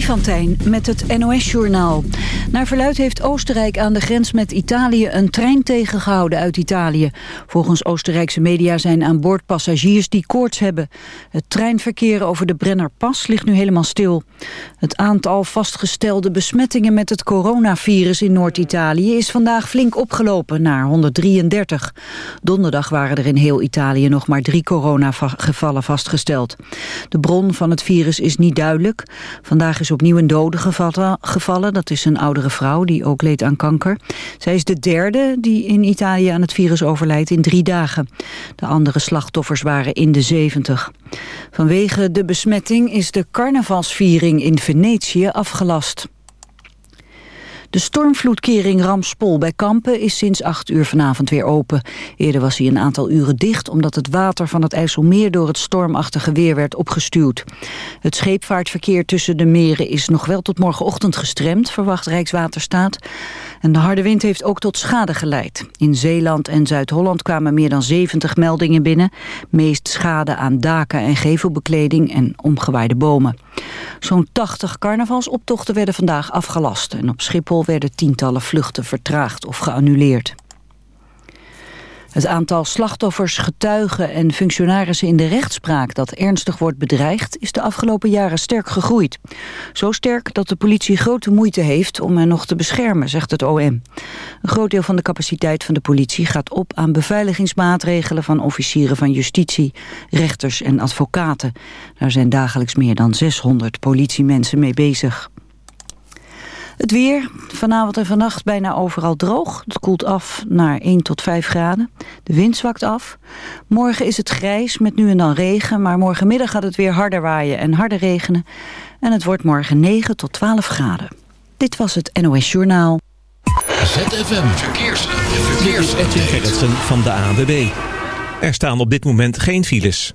Freddy met het NOS-journaal. Naar verluid heeft Oostenrijk aan de grens met Italië een trein tegengehouden uit Italië. Volgens Oostenrijkse media zijn aan boord passagiers die koorts hebben. Het treinverkeer over de Brennerpas ligt nu helemaal stil. Het aantal vastgestelde besmettingen met het coronavirus in Noord-Italië is vandaag flink opgelopen naar 133. Donderdag waren er in heel Italië nog maar drie coronagevallen vastgesteld. De bron van het virus is niet duidelijk. Vandaag is opnieuw een dode gevallen. Dat is een oudere vrouw die ook leed aan kanker. Zij is de derde die in Italië aan het virus overlijdt in drie dagen. De andere slachtoffers waren in de zeventig. Vanwege de besmetting is de carnavalsviering in Venetië afgelast. De stormvloedkering Ramspol bij Kampen is sinds 8 uur vanavond weer open. Eerder was hij een aantal uren dicht omdat het water van het IJsselmeer door het stormachtige weer werd opgestuwd. Het scheepvaartverkeer tussen de meren is nog wel tot morgenochtend gestremd, verwacht Rijkswaterstaat. En de harde wind heeft ook tot schade geleid. In Zeeland en Zuid-Holland kwamen meer dan 70 meldingen binnen. Meest schade aan daken en gevelbekleding en omgewaaide bomen. Zo'n 80 carnavalsoptochten werden vandaag afgelast. En op Schiphol werden tientallen vluchten vertraagd of geannuleerd. Het aantal slachtoffers, getuigen en functionarissen in de rechtspraak dat ernstig wordt bedreigd is de afgelopen jaren sterk gegroeid. Zo sterk dat de politie grote moeite heeft om hen nog te beschermen, zegt het OM. Een groot deel van de capaciteit van de politie gaat op aan beveiligingsmaatregelen van officieren van justitie, rechters en advocaten. Daar zijn dagelijks meer dan 600 politiemensen mee bezig. Het weer, vanavond en vannacht bijna overal droog. Het koelt af naar 1 tot 5 graden. De wind zwakt af. Morgen is het grijs met nu en dan regen... maar morgenmiddag gaat het weer harder waaien en harder regenen. En het wordt morgen 9 tot 12 graden. Dit was het NOS Journaal. ZFM Verkeers. Verkeers. Edwin Gerritsen van de ANWB. Er staan op dit moment geen files.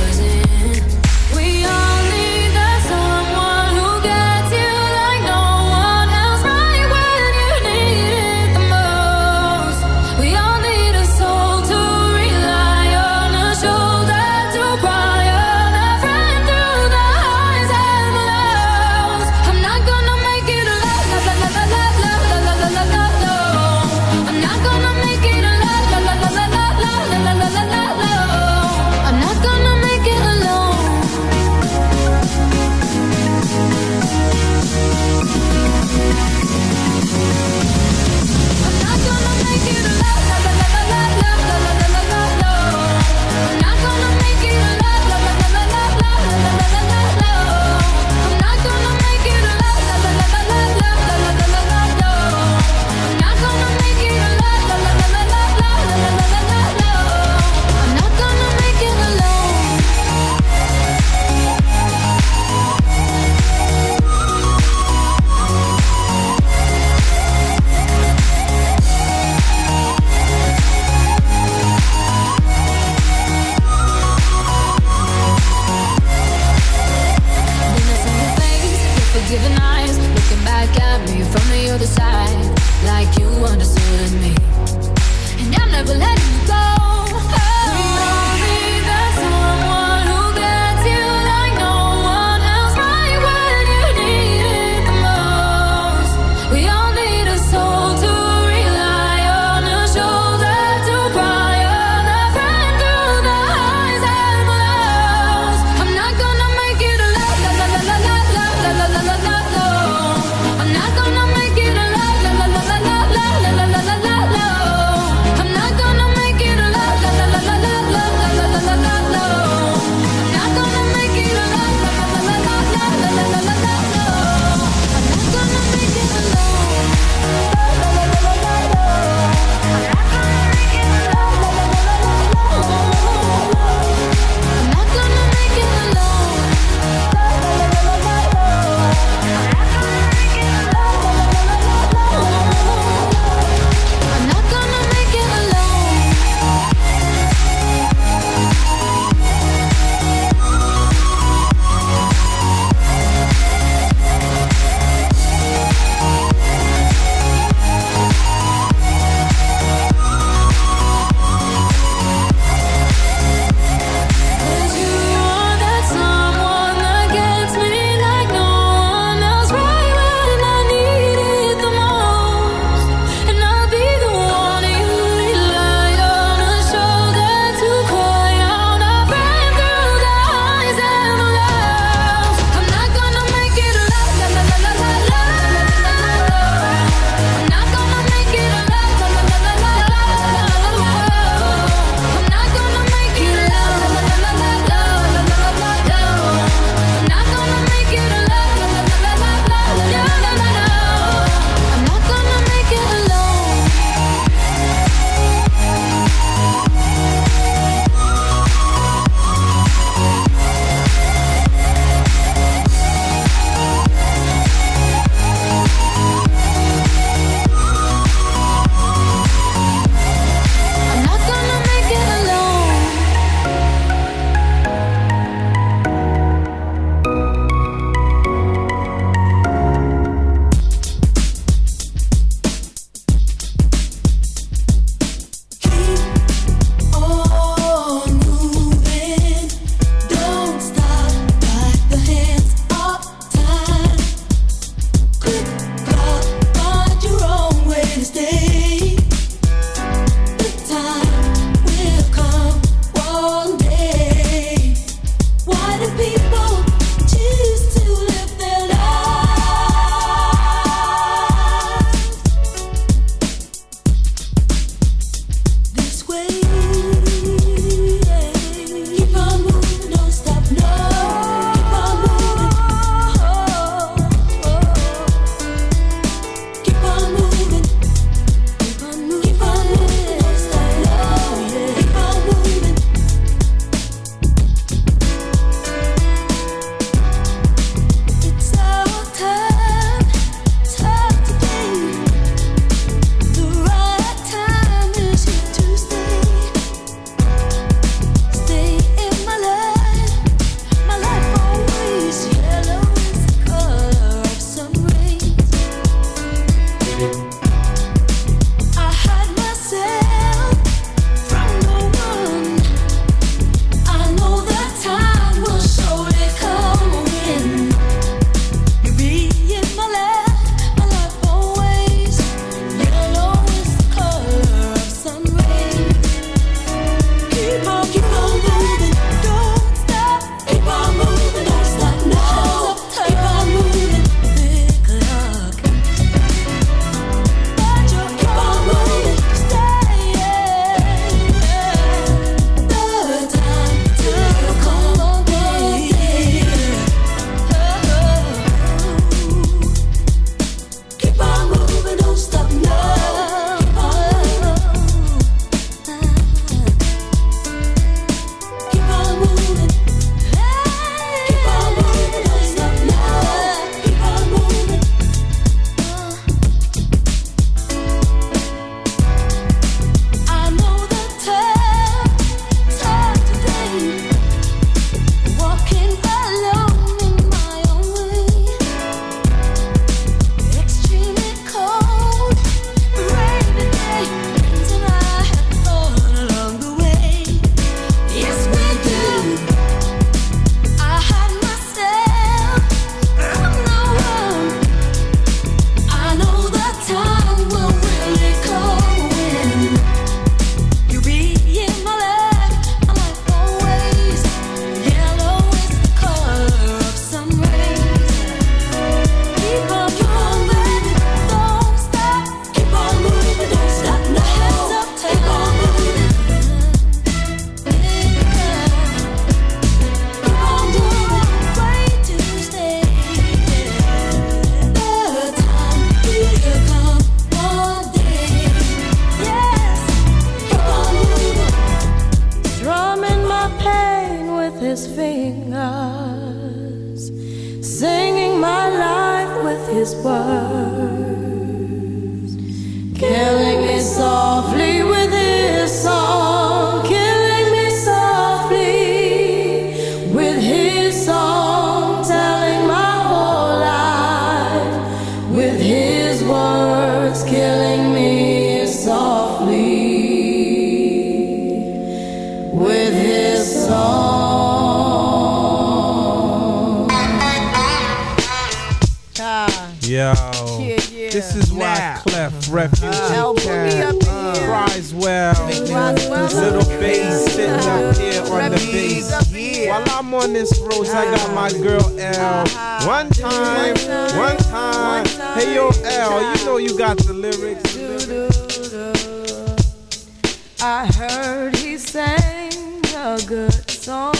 good song.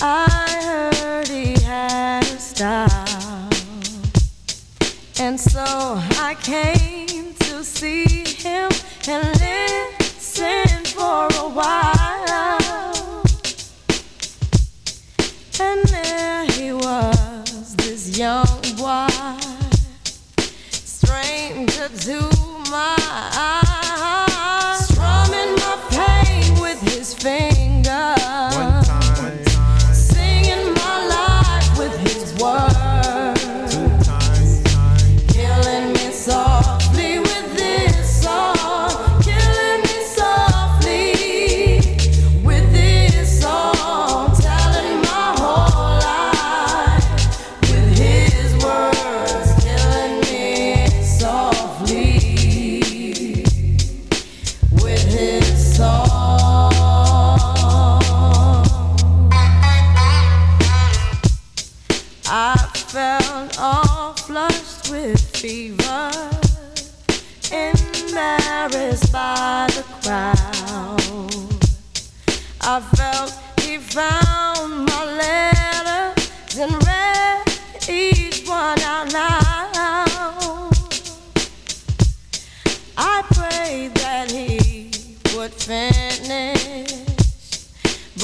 I heard he had a style. And so I came to see him and listen for a while. And there he was, this young boy, stranger to my eyes, strumming my pain with his fingers.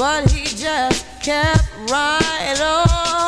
but he just kept right on.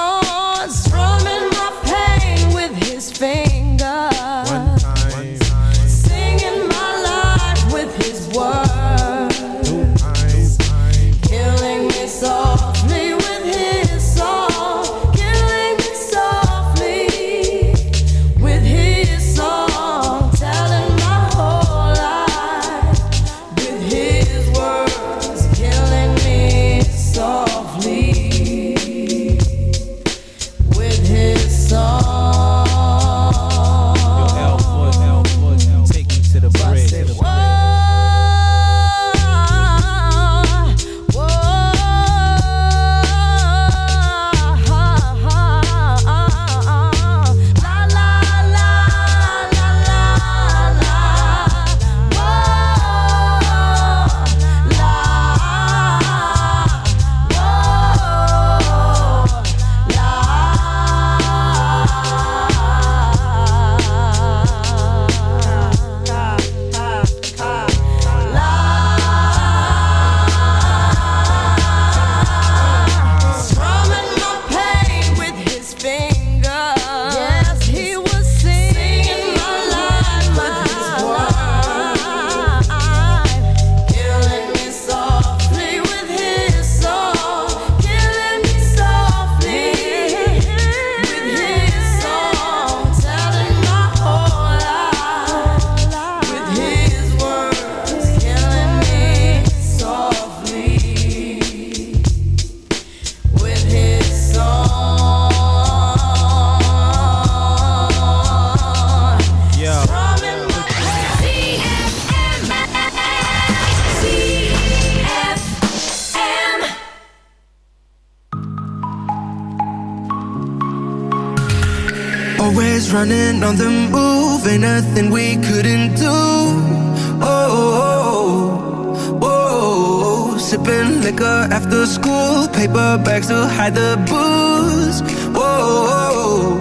Liquor after school Paper bags to hide the booze. Whoa,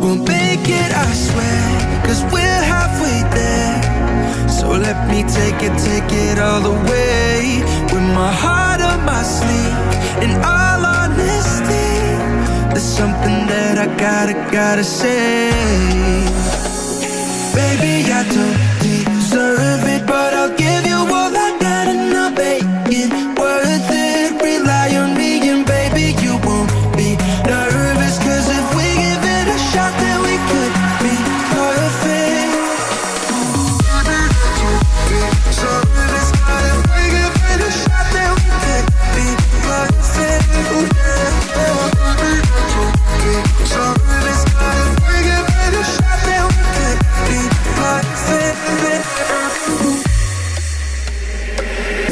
we'll make it, I swear Cause we're halfway there. So let me take it, take it all the way. With my heart on my sleeve In all honesty There's something that I gotta, gotta say. Baby, I don't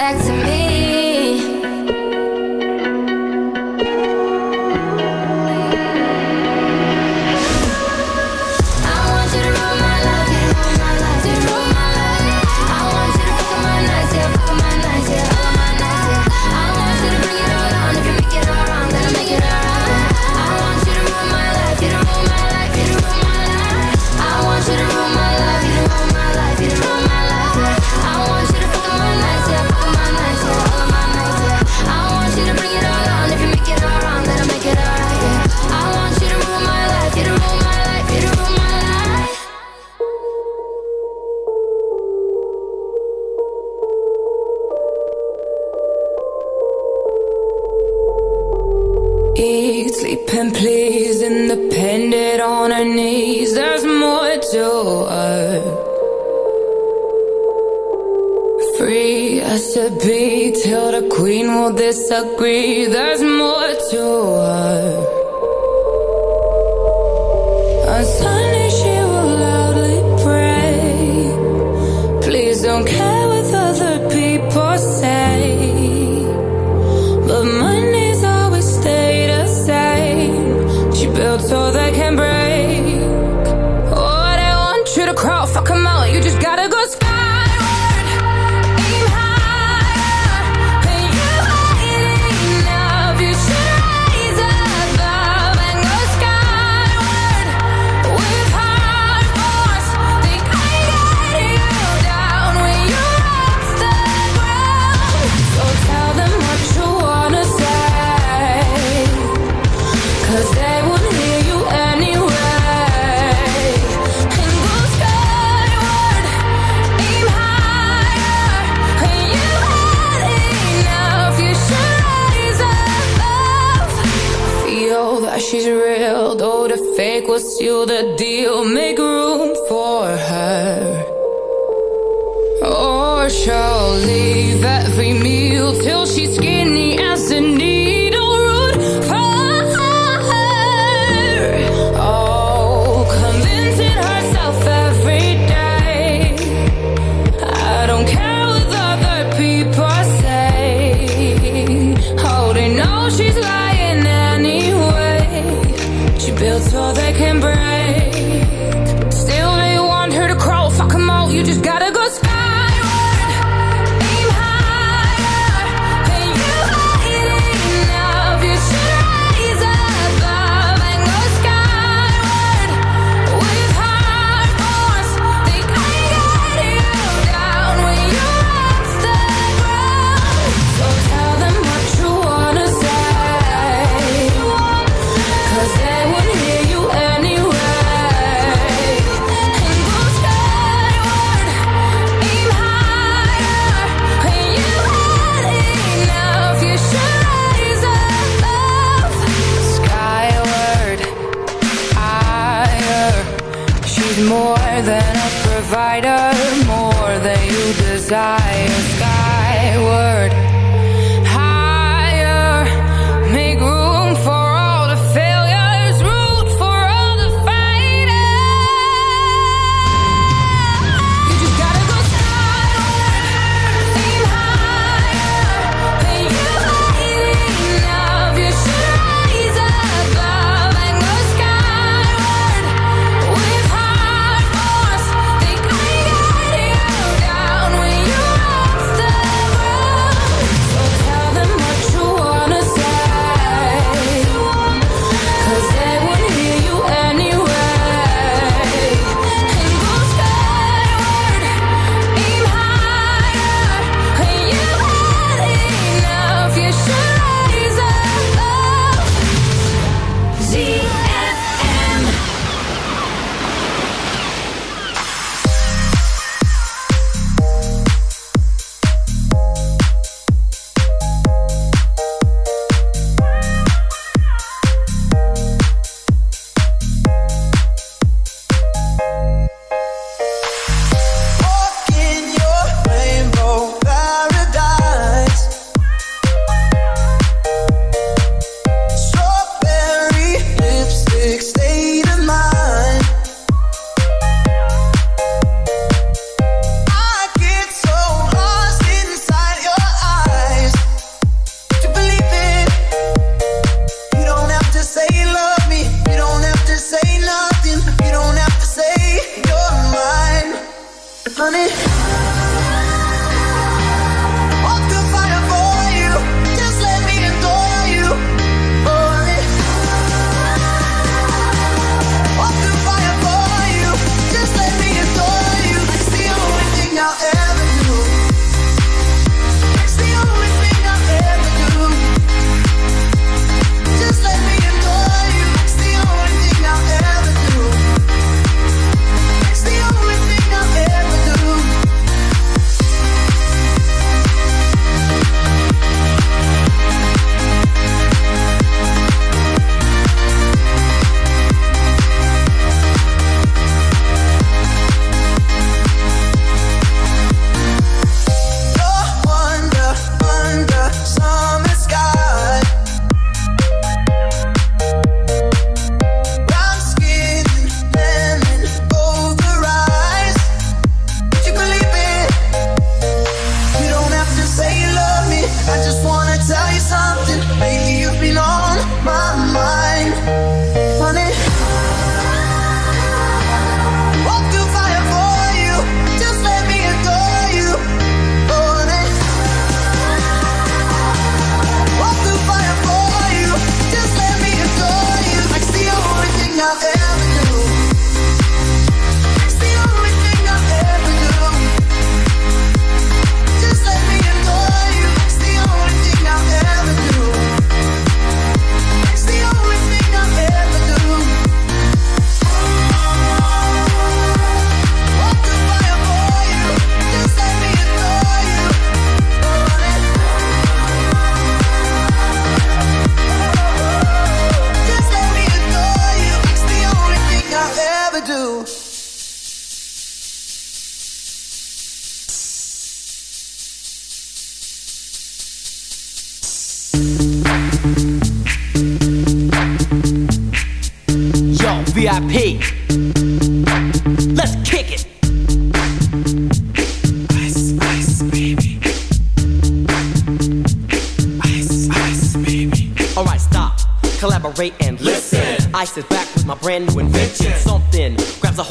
back to me.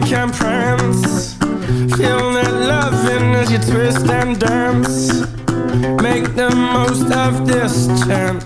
like I'm Prince Feel that loving as you twist and dance. Make the most of this chance.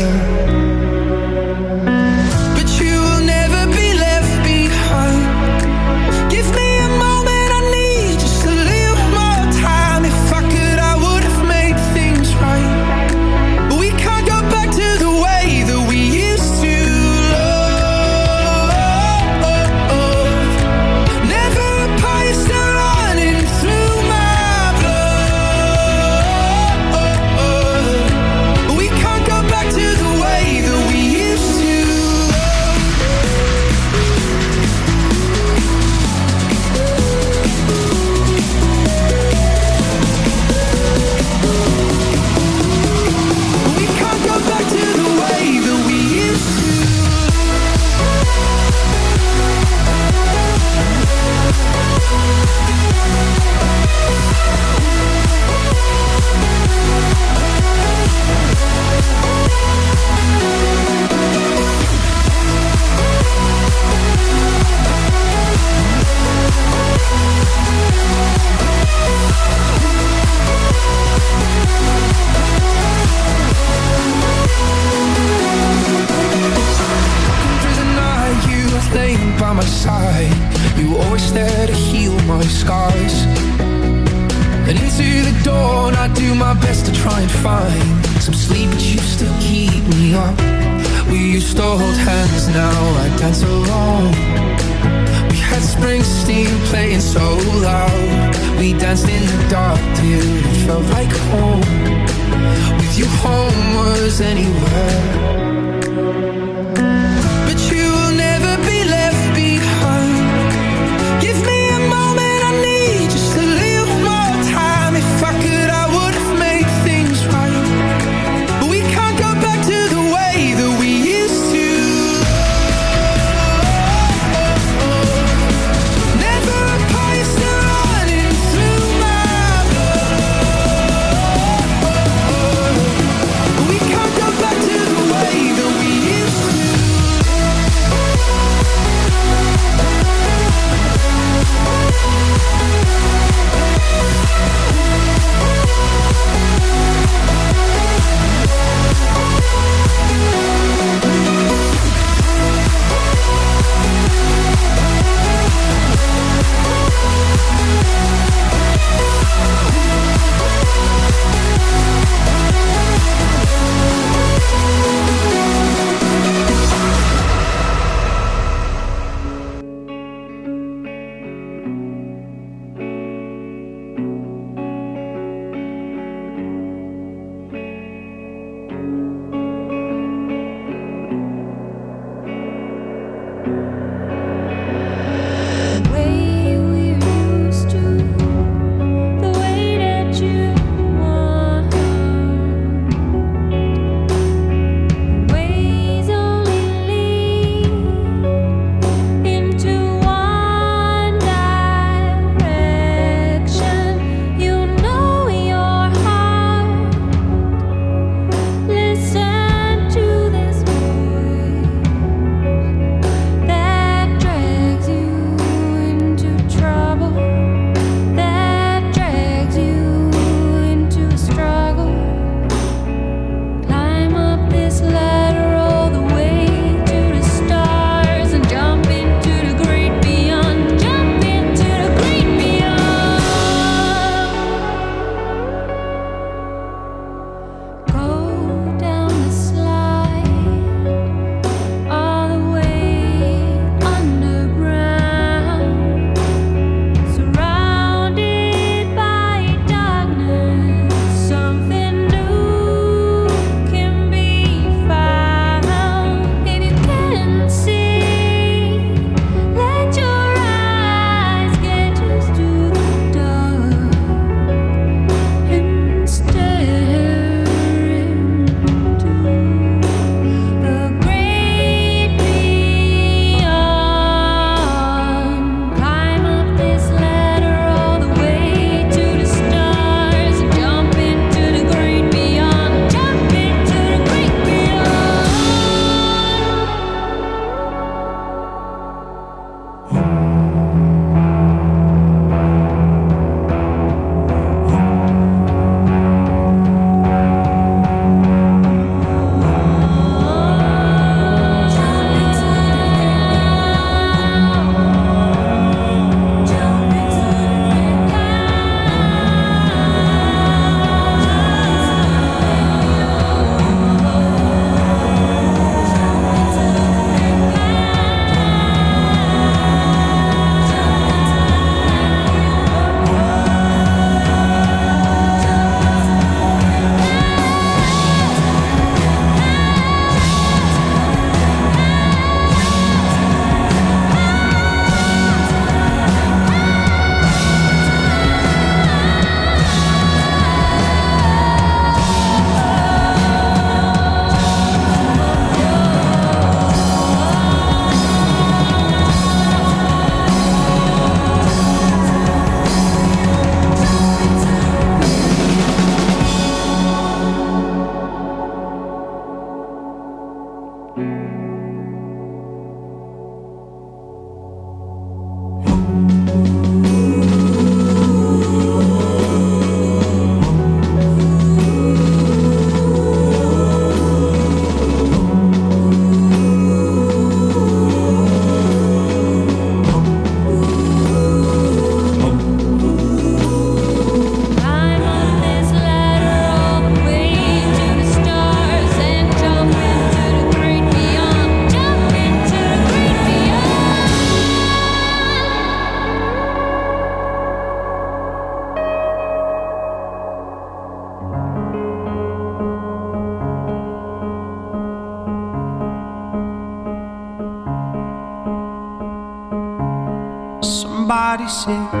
see.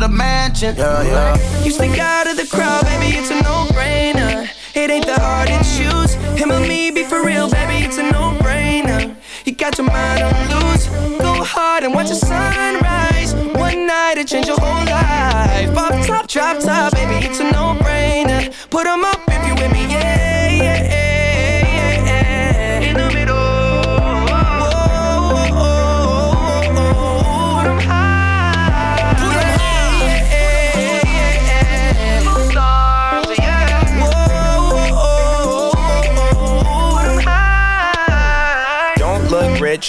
the mansion. Yeah, yeah. You stick out of the crowd, baby, it's a no-brainer. It ain't the hard to choose. Him or me, be for real, baby, it's a no-brainer. You got your mind on loose. Go hard and watch the sunrise. One night, it changed your whole life.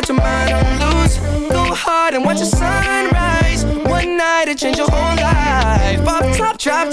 got your mind on loose. Go hard and watch the sunrise. One night, it changed your whole life. Pop top, drop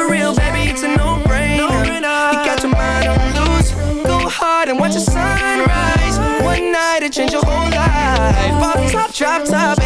for real, baby, it's a no-brainer. You got your mind on loose. Go hard and watch the sunrise. One night, it changed your whole life. Pop top, drop top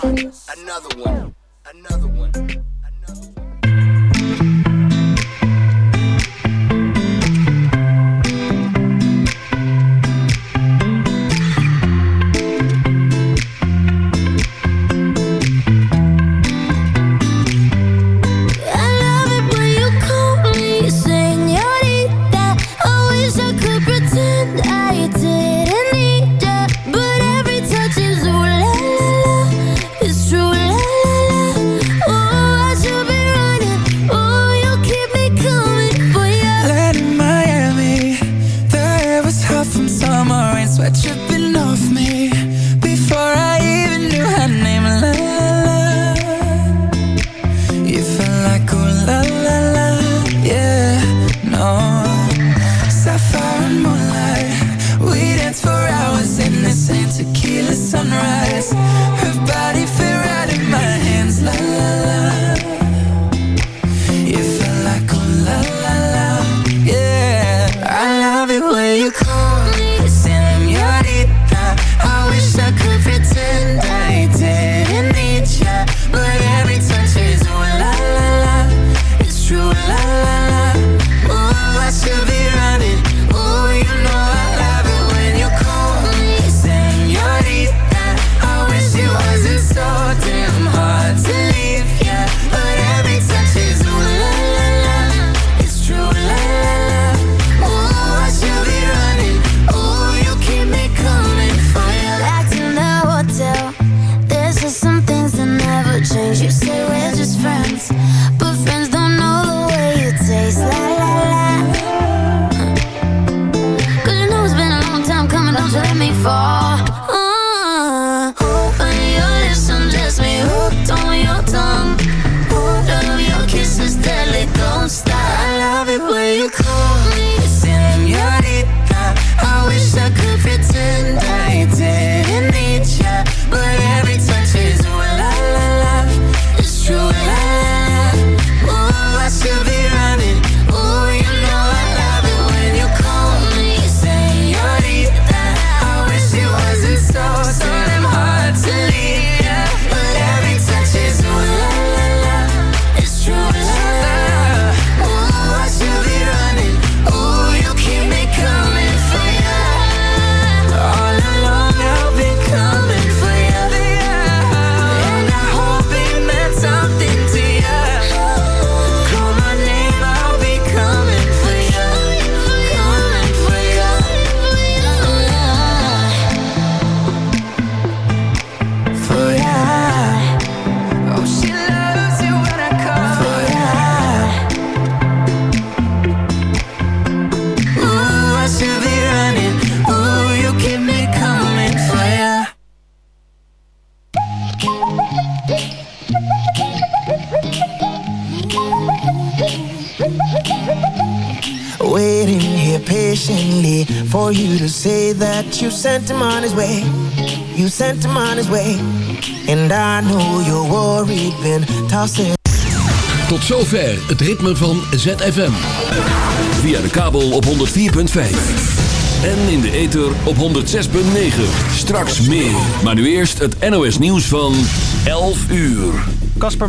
Another one. Sent him on his way. And I know you're worried, been tossing. Tot zover het ritme van ZFM. Via de kabel op 104.5. En in de ether op 106.9. Straks meer. Maar nu eerst het NOS nieuws van 11 uur. Kasper